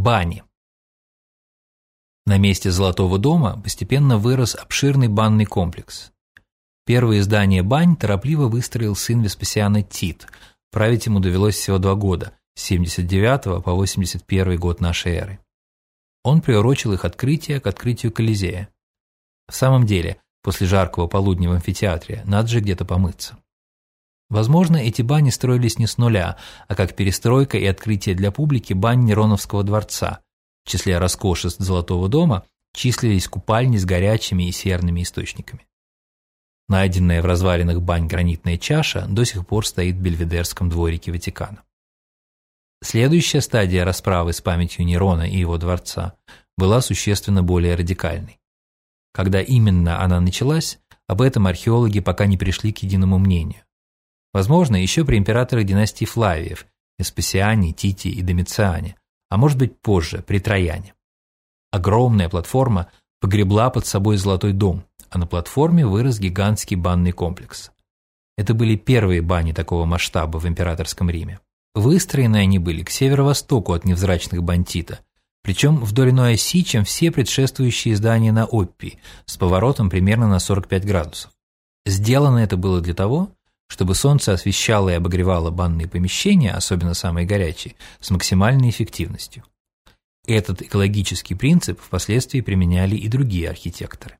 Бани. На месте Золотого дома постепенно вырос обширный банный комплекс. Первые здания бань торопливо выстроил сын Веспасиана Тит. Править ему довелось всего два года, с 79 по 81 год нашей эры. Он приурочил их открытие к открытию Колизея. В самом деле, после жаркого полудня в амфитеатре надо же где-то помыться. Возможно, эти бани строились не с нуля, а как перестройка и открытие для публики бань Нероновского дворца. В числе роскошеств Золотого дома числились купальни с горячими и серными источниками. Найденная в развалинах бань гранитная чаша до сих пор стоит в Бельведерском дворике Ватикана. Следующая стадия расправы с памятью Нерона и его дворца была существенно более радикальной. Когда именно она началась, об этом археологи пока не пришли к единому мнению. Возможно, еще при императорах династии Флавиев, Эспесиане, Тити и Домициане, а может быть позже, при Трояне. Огромная платформа погребла под собой Золотой дом, а на платформе вырос гигантский банный комплекс. Это были первые бани такого масштаба в императорском Риме. Выстроены они были к северо-востоку от невзрачных бантита, причем вдоль иной оси, чем все предшествующие здания на Оппи, с поворотом примерно на 45 градусов. Сделано это было для того, чтобы солнце освещало и обогревало банные помещения, особенно самые горячие, с максимальной эффективностью. Этот экологический принцип впоследствии применяли и другие архитекторы.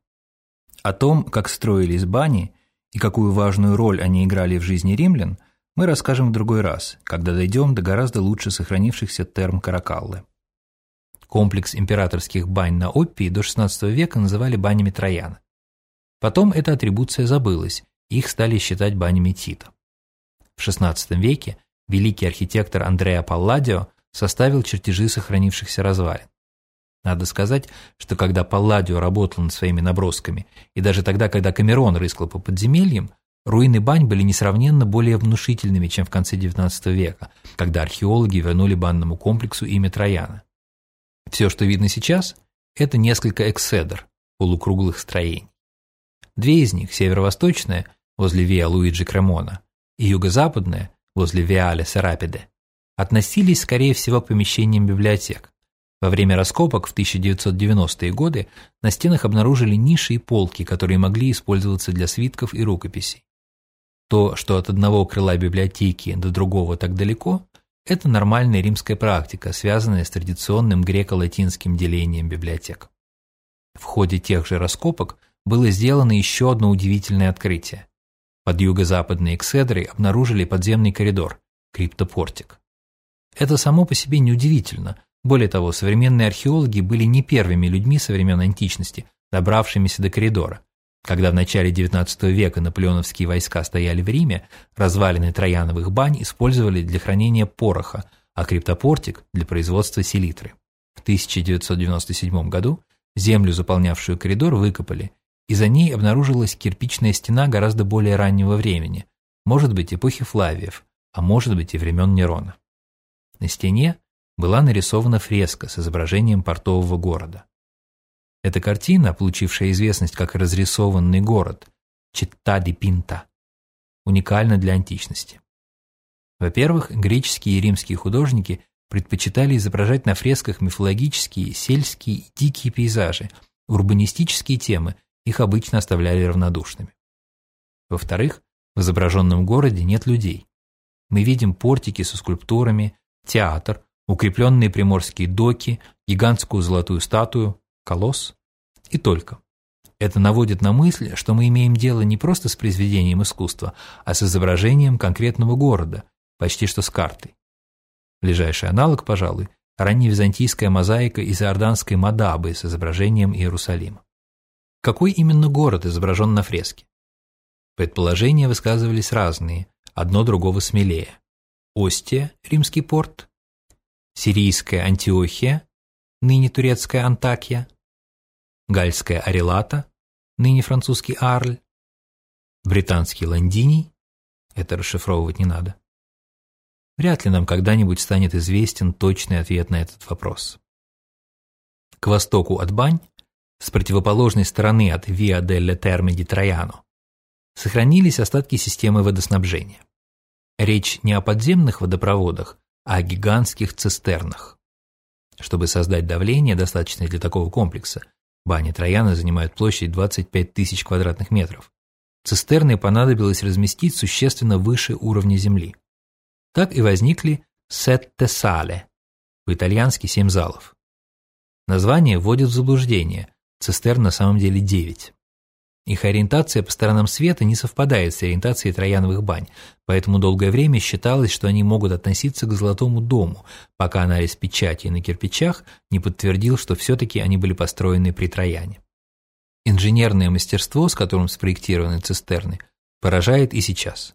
О том, как строились бани и какую важную роль они играли в жизни римлян, мы расскажем в другой раз, когда дойдем до гораздо лучше сохранившихся терм Каракаллы. Комплекс императорских бань на Оппии до XVI века называли банями Трояна. Потом эта атрибуция забылась, их стали считать банями Тита. В XVI веке великий архитектор Андреа Палладио составил чертежи сохранившихся развалин. Надо сказать, что когда Палладио работал над своими набросками, и даже тогда, когда Камерон рыскал по подземельям, руины бань были несравненно более внушительными, чем в конце XIX века, когда археологи вернули банному комплексу имя Трояна. Все, что видно сейчас, это несколько экседр, полукруглых строений. Две из них, северо-восточная – возле Виа Луиджи Кремона, и юго-западная, возле Виале Серапиде, относились, скорее всего, к помещениям библиотек. Во время раскопок в 1990-е годы на стенах обнаружили ниши и полки, которые могли использоваться для свитков и рукописей. То, что от одного крыла библиотеки до другого так далеко, это нормальная римская практика, связанная с традиционным греко-латинским делением библиотек. В ходе тех же раскопок было сделано еще одно удивительное открытие. Под юго-западной экседрой обнаружили подземный коридор, криптопортик. Это само по себе неудивительно. Более того, современные археологи были не первыми людьми со времен античности, добравшимися до коридора. Когда в начале XIX века наполеоновские войска стояли в Риме, развалины трояновых бань использовали для хранения пороха, а криптопортик – для производства селитры. В 1997 году землю, заполнявшую коридор, выкопали, и за ней обнаружилась кирпичная стена гораздо более раннего времени, может быть, эпохи Флавиев, а может быть и времен Нерона. На стене была нарисована фреска с изображением портового города. Эта картина, получившая известность как «Разрисованный город» Читта ди Пинта, уникальна для античности. Во-первых, греческие и римские художники предпочитали изображать на фресках мифологические, сельские и дикие пейзажи, урбанистические темы, их обычно оставляли равнодушными. Во-вторых, в изображенном городе нет людей. Мы видим портики со скульптурами, театр, укрепленные приморские доки, гигантскую золотую статую, колосс и только. Это наводит на мысль, что мы имеем дело не просто с произведением искусства, а с изображением конкретного города, почти что с картой. Ближайший аналог, пожалуй, ранневизантийская мозаика из иорданской Мадабы с изображением Иерусалима. Какой именно город изображен на фреске? Предположения высказывались разные, одно другого смелее. Остия, римский порт, сирийская Антиохия, ныне турецкая Антакия, гальская Арелата, ныне французский Арль, британский Лондиний, это расшифровывать не надо. Вряд ли нам когда-нибудь станет известен точный ответ на этот вопрос. К востоку от Бань с противоположной стороны от Виа делле Терме ди Трояно, сохранились остатки системы водоснабжения. Речь не о подземных водопроводах, а о гигантских цистернах. Чтобы создать давление, достаточное для такого комплекса, бани Трояна занимают площадь 25 тысяч квадратных метров. Цистерны понадобилось разместить существенно выше уровня земли. Так и возникли «сетте сале», по-итальянски «семь залов». Название вводит в заблуждение, цистерн на самом деле девять. Их ориентация по сторонам света не совпадает с ориентацией трояновых бань, поэтому долгое время считалось, что они могут относиться к Золотому дому, пока анализ печати на кирпичах не подтвердил, что все-таки они были построены при Трояне. Инженерное мастерство, с которым спроектированы цистерны, поражает и сейчас.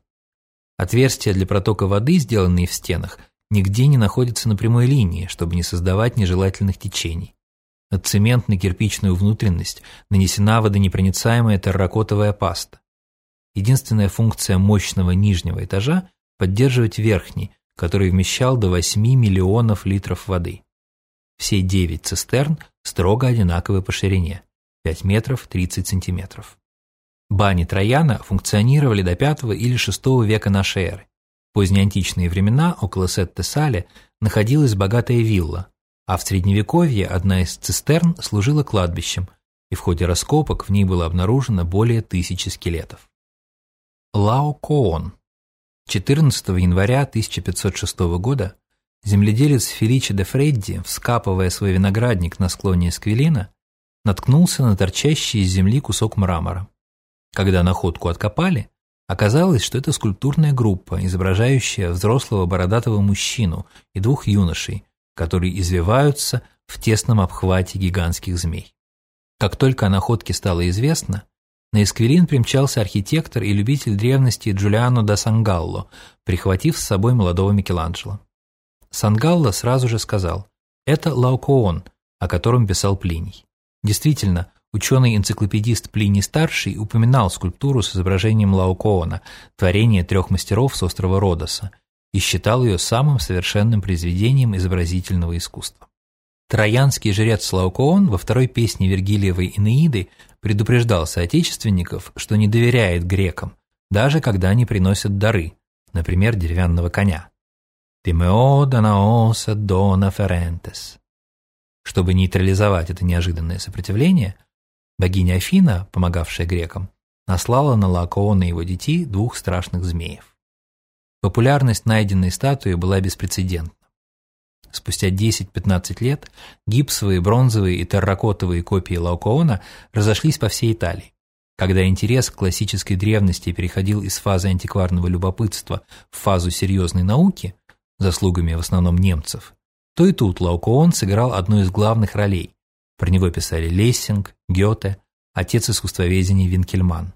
Отверстия для протока воды, сделанные в стенах, нигде не находятся на прямой линии, чтобы не создавать нежелательных течений. На цементно-кирпичную внутренность нанесена водонепроницаемая терракотовая паста. Единственная функция мощного нижнего этажа – поддерживать верхний, который вмещал до 8 миллионов литров воды. Все 9 цистерн строго одинаковы по ширине – 5 метров 30 сантиметров. Бани Трояна функционировали до V или VI века нашей эры. В позднеантичные времена около Сетте-Сале находилась богатая вилла, а в Средневековье одна из цистерн служила кладбищем, и в ходе раскопок в ней было обнаружено более тысячи скелетов. Лао Коон. 14 января 1506 года земледелец Феличи де Фредди, вскапывая свой виноградник на склоне Эсквилина, наткнулся на торчащий из земли кусок мрамора. Когда находку откопали, оказалось, что это скульптурная группа, изображающая взрослого бородатого мужчину и двух юношей, которые извиваются в тесном обхвате гигантских змей. Как только о находке стало известно, на Эсквилин примчался архитектор и любитель древности Джулиано да Сангалло, прихватив с собой молодого Микеланджело. Сангалло сразу же сказал, это Лаукоон, о котором писал Плиний. Действительно, ученый-энциклопедист Плиний-старший упоминал скульптуру с изображением Лаукоона, творение трех мастеров с острова Родоса, и считал ее самым совершенным произведением изобразительного искусства. Троянский жрец Лаукоон во второй песне Вергилиевой Инеиды предупреждал соотечественников, что не доверяет грекам, даже когда они приносят дары, например, деревянного коня. «Тимео данаоса дона ферентес». Чтобы нейтрализовать это неожиданное сопротивление, богиня Афина, помогавшая грекам, наслала на Лаокоона и его детей двух страшных змеев. Популярность найденной статуи была беспрецедентна. Спустя 10-15 лет гипсовые, бронзовые и терракотовые копии Лаукоона разошлись по всей Италии. Когда интерес к классической древности переходил из фазы антикварного любопытства в фазу серьезной науки, заслугами в основном немцев, то и тут Лаукоон сыграл одну из главных ролей. Про него писали Лессинг, Гёте, отец искусствоведения Винкельман.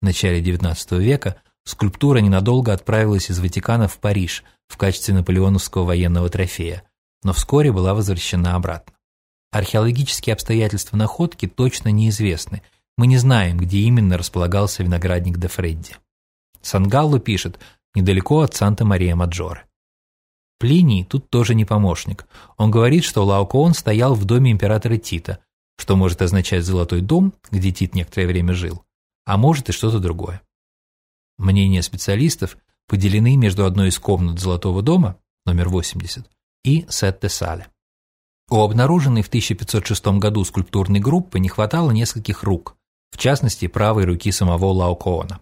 В начале XIX века скульптура ненадолго отправилась из Ватикана в Париж в качестве наполеоновского военного трофея, но вскоре была возвращена обратно. Археологические обстоятельства находки точно неизвестны, мы не знаем, где именно располагался виноградник де Фредди. Сангалло пишет, недалеко от Санта-Мария-Маджоре. Плиний тут тоже не помощник. Он говорит, что Лаокоон стоял в доме императора Тита, что может означать «золотой дом», где Тит некоторое время жил, а может и что-то другое. Мнения специалистов поделены между одной из комнат Золотого дома, номер 80, и Сетте-Сале. У обнаруженной в 1506 году скульптурной группы не хватало нескольких рук, в частности правой руки самого Лаокоона.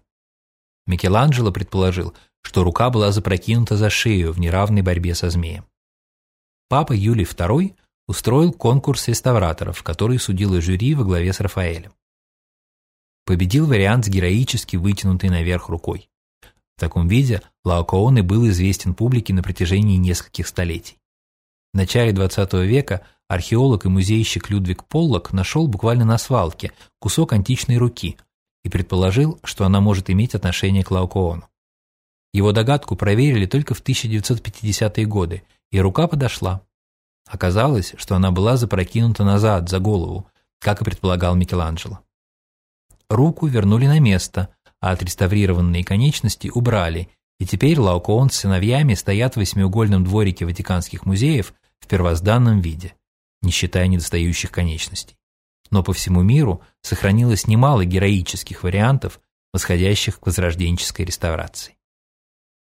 Микеланджело предположил, что рука была запрокинута за шею в неравной борьбе со змеем. Папа Юлий II устроил конкурс реставраторов, который судило жюри во главе с Рафаэлем. Победил вариант с героически вытянутой наверх рукой. В таком виде Лаокоон и был известен публике на протяжении нескольких столетий. В начале XX века археолог и музейщик Людвиг Поллок нашел буквально на свалке кусок античной руки и предположил, что она может иметь отношение к Лаокоону. Его догадку проверили только в 1950-е годы, и рука подошла. Оказалось, что она была запрокинута назад, за голову, как и предполагал Микеланджело. Руку вернули на место, а отреставрированные конечности убрали, и теперь Лаукоон с сыновьями стоят в восьмиугольном дворике Ватиканских музеев в первозданном виде, не считая недостающих конечностей. Но по всему миру сохранилось немало героических вариантов, восходящих к возрожденческой реставрации.